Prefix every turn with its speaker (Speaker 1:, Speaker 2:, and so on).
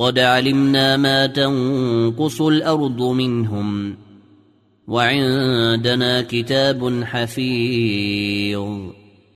Speaker 1: قد علمنا ما تنقص الأرض منهم وعندنا كتاب حفيظ.